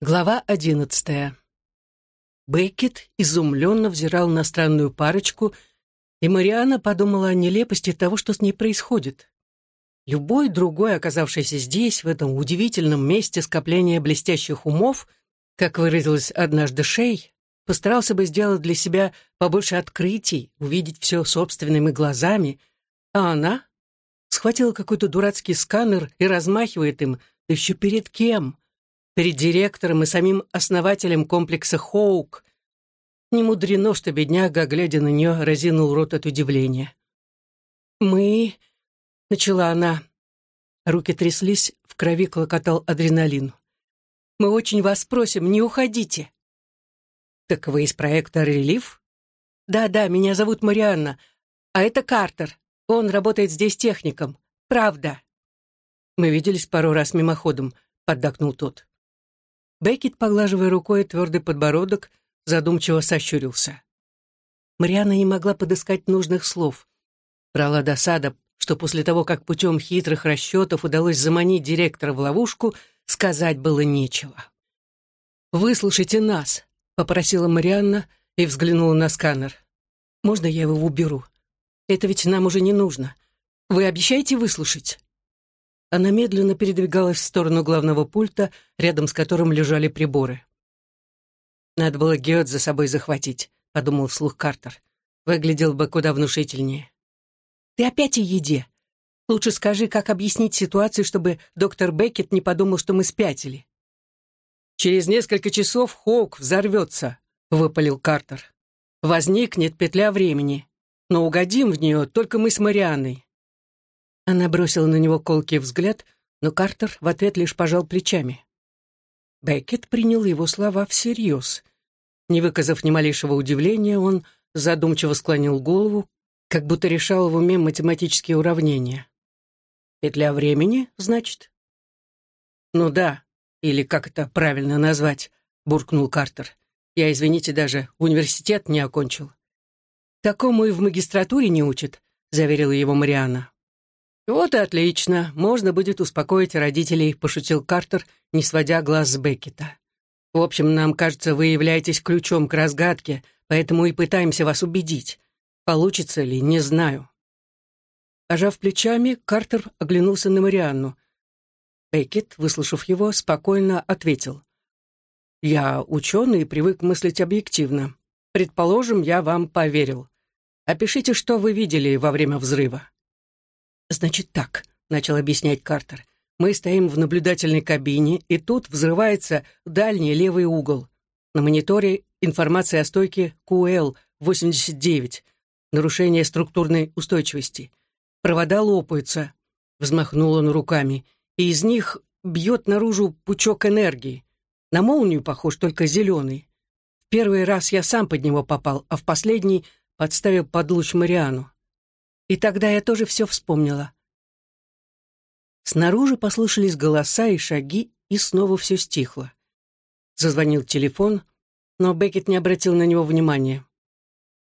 Глава одиннадцатая. Беккет изумленно взирал на странную парочку, и Мариана подумала о нелепости того, что с ней происходит. Любой другой, оказавшийся здесь, в этом удивительном месте скопления блестящих умов, как выразилась однажды Шей, постарался бы сделать для себя побольше открытий, увидеть все собственными глазами, а она схватила какой-то дурацкий сканер и размахивает им, да еще перед кем — перед директором и самим основателем комплекса «Хоук». Не мудрено, что бедняга, глядя на нее, разинул рот от удивления. «Мы...» — начала она. Руки тряслись, в крови клокотал адреналин. «Мы очень вас просим, не уходите». «Так вы из проекта «Релиф»?» «Да-да, меня зовут Марианна, а это Картер. Он работает здесь техником. Правда». «Мы виделись пару раз мимоходом», — поддакнул тот. Беккет, поглаживая рукой твердый подбородок, задумчиво сощурился. Мариана не могла подыскать нужных слов. Брала досада, что после того, как путем хитрых расчетов удалось заманить директора в ловушку, сказать было нечего. «Выслушайте нас», — попросила Марианна и взглянула на сканер. «Можно я его уберу? Это ведь нам уже не нужно. Вы обещаете выслушать?» Она медленно передвигалась в сторону главного пульта, рядом с которым лежали приборы. «Надо было Геот за собой захватить», — подумал вслух Картер. «Выглядел бы куда внушительнее». «Ты опять о еде. Лучше скажи, как объяснить ситуацию, чтобы доктор Беккет не подумал, что мы спятили». «Через несколько часов Хоук взорвется», — выпалил Картер. «Возникнет петля времени, но угодим в нее только мы с Марианной. Она бросила на него колкий взгляд, но Картер в ответ лишь пожал плечами. Беккет принял его слова всерьез. Не выказав ни малейшего удивления, он задумчиво склонил голову, как будто решал в уме математические уравнения. «Петля времени, значит?» «Ну да, или как это правильно назвать?» — буркнул Картер. «Я, извините, даже университет не окончил». «Такому и в магистратуре не учат», — заверила его Мариана. «Вот и отлично, можно будет успокоить родителей», — пошутил Картер, не сводя глаз с Беккета. «В общем, нам кажется, вы являетесь ключом к разгадке, поэтому и пытаемся вас убедить. Получится ли, не знаю». Пожав плечами, Картер оглянулся на Марианну. Беккет, выслушав его, спокойно ответил. «Я ученый и привык мыслить объективно. Предположим, я вам поверил. Опишите, что вы видели во время взрыва». «Значит так», — начал объяснять Картер. «Мы стоим в наблюдательной кабине, и тут взрывается дальний левый угол. На мониторе информация о стойке QL-89, нарушение структурной устойчивости. Провода лопаются», — взмахнул он руками, «и из них бьет наружу пучок энергии. На молнию похож только зеленый. В первый раз я сам под него попал, а в последний подставил под луч Мариану. И тогда я тоже все вспомнила. Снаружи послышались голоса и шаги, и снова все стихло. Зазвонил телефон, но Беккет не обратил на него внимания.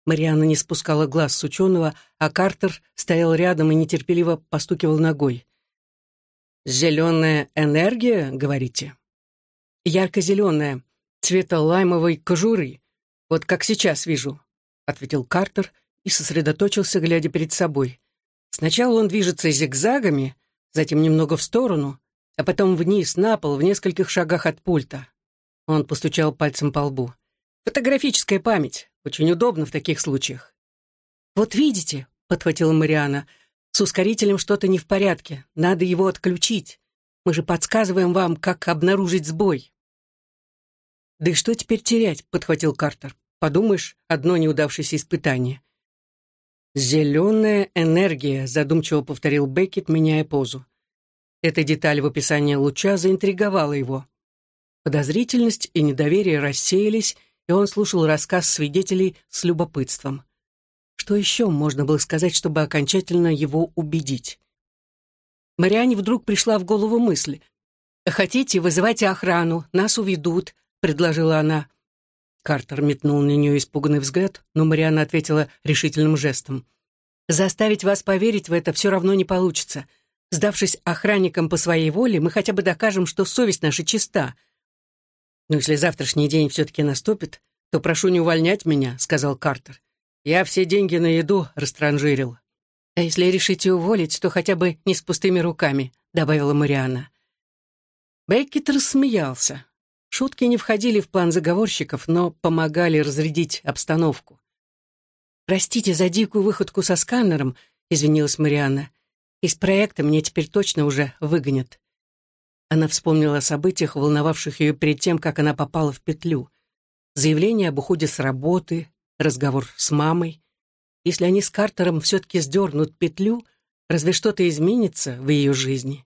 Марианна не спускала глаз с ученого, а Картер стоял рядом и нетерпеливо постукивал ногой. «Зеленая энергия, говорите?» «Ярко-зеленая, цвета лаймовой кожуры, вот как сейчас вижу», — ответил Картер и сосредоточился, глядя перед собой. Сначала он движется зигзагами, затем немного в сторону, а потом вниз, на пол, в нескольких шагах от пульта. Он постучал пальцем по лбу. «Фотографическая память. Очень удобно в таких случаях». «Вот видите», — подхватила Мариана, — «с ускорителем что-то не в порядке. Надо его отключить. Мы же подсказываем вам, как обнаружить сбой». «Да и что теперь терять?» — подхватил Картер. «Подумаешь, одно неудавшееся испытание. «Зеленая энергия», — задумчиво повторил Беккет, меняя позу. Эта деталь в описании луча заинтриговала его. Подозрительность и недоверие рассеялись, и он слушал рассказ свидетелей с любопытством. Что еще можно было сказать, чтобы окончательно его убедить? Мариане вдруг пришла в голову мысль. «Хотите, вызывайте охрану, нас уведут», — предложила она. Картер метнул на нее испуганный взгляд, но Мариана ответила решительным жестом. «Заставить вас поверить в это все равно не получится. Сдавшись охранникам по своей воле, мы хотя бы докажем, что совесть наша чиста». «Но если завтрашний день все-таки наступит, то прошу не увольнять меня», — сказал Картер. «Я все деньги на еду растранжирил». «А если решите уволить, то хотя бы не с пустыми руками», — добавила Марианна. Беккет рассмеялся. Шутки не входили в план заговорщиков, но помогали разрядить обстановку. «Простите за дикую выходку со сканером», — извинилась Марианна. «Из проекта мне теперь точно уже выгонят». Она вспомнила о событиях, волновавших ее перед тем, как она попала в петлю. Заявление об уходе с работы, разговор с мамой. Если они с Картером все-таки сдернут петлю, разве что-то изменится в ее жизни.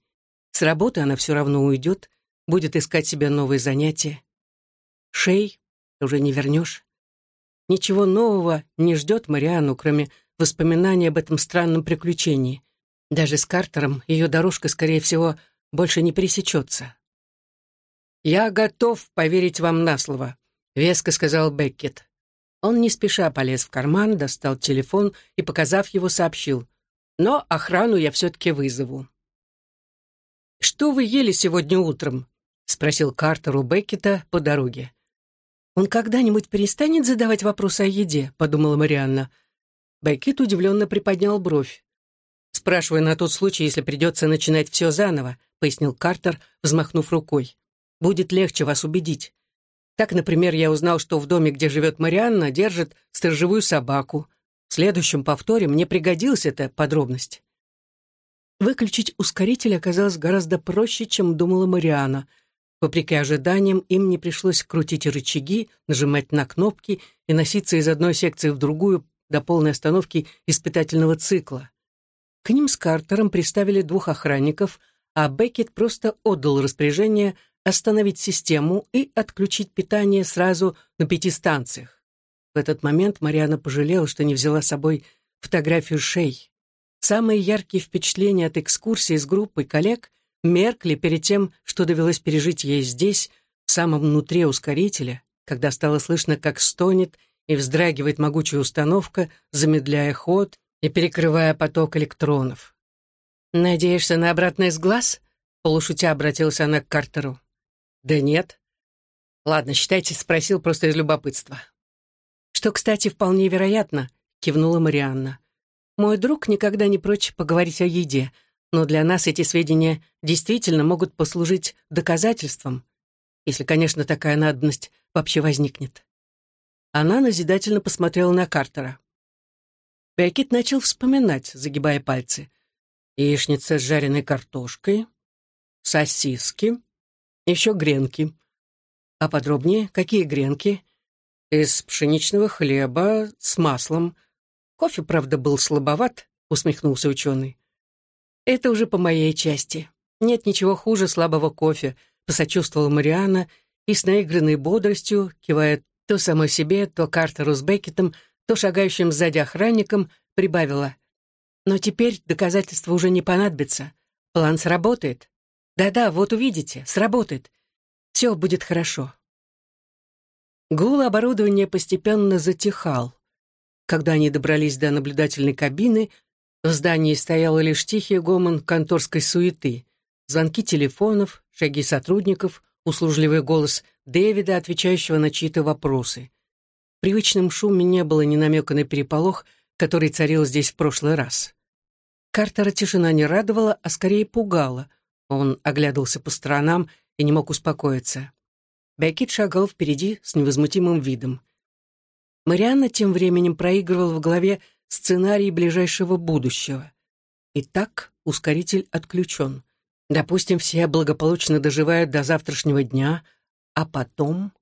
С работы она все равно уйдет, будет искать себе новые занятия. Шей уже не вернешь. Ничего нового не ждет Мариану, кроме воспоминаний об этом странном приключении. Даже с Картером ее дорожка, скорее всего, больше не пересечется. «Я готов поверить вам на слово», — веско сказал Беккет. Он не спеша полез в карман, достал телефон и, показав его, сообщил. «Но охрану я все-таки вызову». «Что вы ели сегодня утром?» — спросил Картер у Беккета по дороге. «Он когда-нибудь перестанет задавать вопросы о еде?» — подумала Марианна. Беккет удивленно приподнял бровь. «Спрашиваю на тот случай, если придется начинать все заново», — пояснил Картер, взмахнув рукой. «Будет легче вас убедить. Так, например, я узнал, что в доме, где живет Марианна, держит сторожевую собаку. В следующем повторе мне пригодилась эта подробность». Выключить ускоритель оказалось гораздо проще, чем думала Марианна. Вопреки ожиданиям, им не пришлось крутить рычаги, нажимать на кнопки и носиться из одной секции в другую до полной остановки испытательного цикла. К ним с Картером приставили двух охранников, а Беккет просто отдал распоряжение остановить систему и отключить питание сразу на пяти станциях. В этот момент Мариана пожалела, что не взяла с собой фотографию Шей. Самые яркие впечатления от экскурсии с группой коллег меркли перед тем, что довелось пережить ей здесь, в самом внутри ускорителя, когда стало слышно, как стонет и вздрагивает могучая установка, замедляя ход и перекрывая поток электронов. «Надеешься на обратный сглаз?» — полушутя обратилась она к Картеру. «Да нет». «Ладно, считайте, спросил просто из любопытства». «Что, кстати, вполне вероятно», — кивнула Марианна. «Мой друг никогда не прочь поговорить о еде, но для нас эти сведения действительно могут послужить доказательством, если, конечно, такая надобность вообще возникнет». Она назидательно посмотрела на Картера. Беккет начал вспоминать, загибая пальцы. Яичница с жареной картошкой, сосиски, еще гренки. А подробнее, какие гренки? Из пшеничного хлеба с маслом. Кофе, правда, был слабоват, усмехнулся ученый. Это уже по моей части. Нет ничего хуже слабого кофе, посочувствовала Мариана и с наигранной бодростью, кивая то самой себе, то Картеру с Беккетом, то шагающим сзади охранником, прибавила. «Но теперь доказательства уже не понадобится. План сработает. Да-да, вот увидите, сработает. Все будет хорошо». Гул оборудования постепенно затихал. Когда они добрались до наблюдательной кабины, в здании стоял лишь тихий гомон конторской суеты, звонки телефонов, шаги сотрудников, услужливый голос Дэвида, отвечающего на чьи-то вопросы привычном шуме не было ни намека на переполох, который царил здесь в прошлый раз. Картера тишина не радовала, а скорее пугала. Он оглядывался по сторонам и не мог успокоиться. Беккет шагал впереди с невозмутимым видом. Марианна тем временем проигрывала в голове сценарий ближайшего будущего. Итак, ускоритель отключен. Допустим, все благополучно доживают до завтрашнего дня, а потом...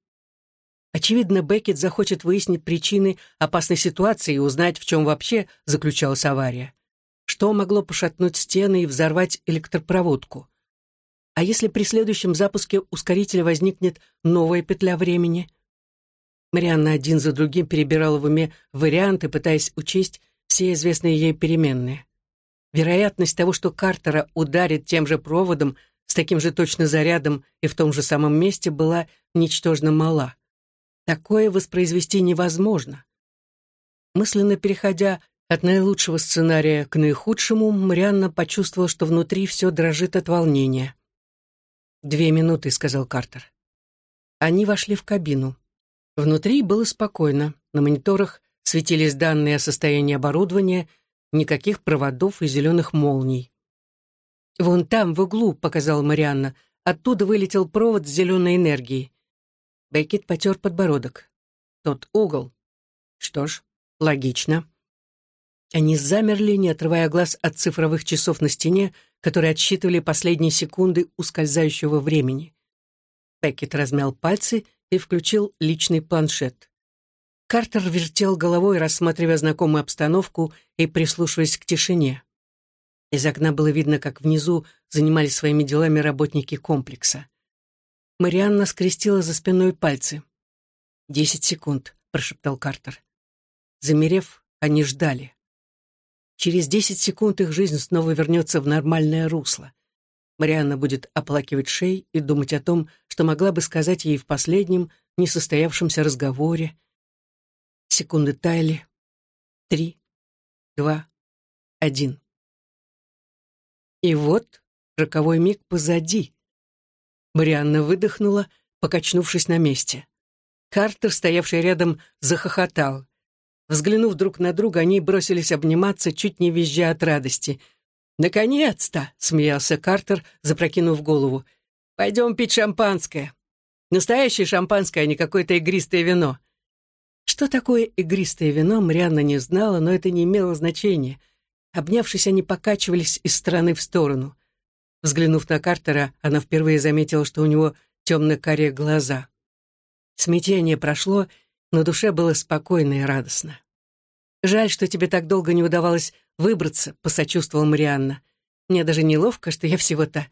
Очевидно, Беккет захочет выяснить причины опасной ситуации и узнать, в чем вообще заключалась авария. Что могло пошатнуть стены и взорвать электропроводку? А если при следующем запуске ускорителя возникнет новая петля времени? Марианна один за другим перебирала в уме варианты, пытаясь учесть все известные ей переменные. Вероятность того, что Картера ударит тем же проводом, с таким же точно зарядом и в том же самом месте, была ничтожно мала. Такое воспроизвести невозможно. Мысленно переходя от наилучшего сценария к наихудшему, Марианна почувствовала, что внутри все дрожит от волнения. «Две минуты», — сказал Картер. Они вошли в кабину. Внутри было спокойно. На мониторах светились данные о состоянии оборудования, никаких проводов и зеленых молний. «Вон там, в углу», — показала Марианна, — «оттуда вылетел провод с зеленой энергией». Беккет потер подбородок. «Тот угол». «Что ж, логично». Они замерли, не отрывая глаз от цифровых часов на стене, которые отсчитывали последние секунды ускользающего времени. Беккет размял пальцы и включил личный планшет. Картер вертел головой, рассматривая знакомую обстановку и прислушиваясь к тишине. Из окна было видно, как внизу занимались своими делами работники комплекса. Марианна скрестила за спиной пальцы. «Десять секунд», — прошептал Картер. Замерев, они ждали. Через десять секунд их жизнь снова вернется в нормальное русло. Марианна будет оплакивать шей и думать о том, что могла бы сказать ей в последнем несостоявшемся разговоре. Секунды таяли. Три, два, один. И вот роковой миг позади. Марианна выдохнула, покачнувшись на месте. Картер, стоявший рядом, захохотал. Взглянув друг на друга, они бросились обниматься, чуть не визжа от радости. «Наконец-то!» — смеялся Картер, запрокинув голову. «Пойдем пить шампанское. Настоящее шампанское, а не какое-то игристое вино». Что такое игристое вино, Марианна не знала, но это не имело значения. Обнявшись, они покачивались из стороны в сторону. Взглянув на Картера, она впервые заметила, что у него темно-карие глаза. Смятение прошло, на душе было спокойно и радостно. «Жаль, что тебе так долго не удавалось выбраться», — посочувствовала Марианна. «Мне даже неловко, что я всего-то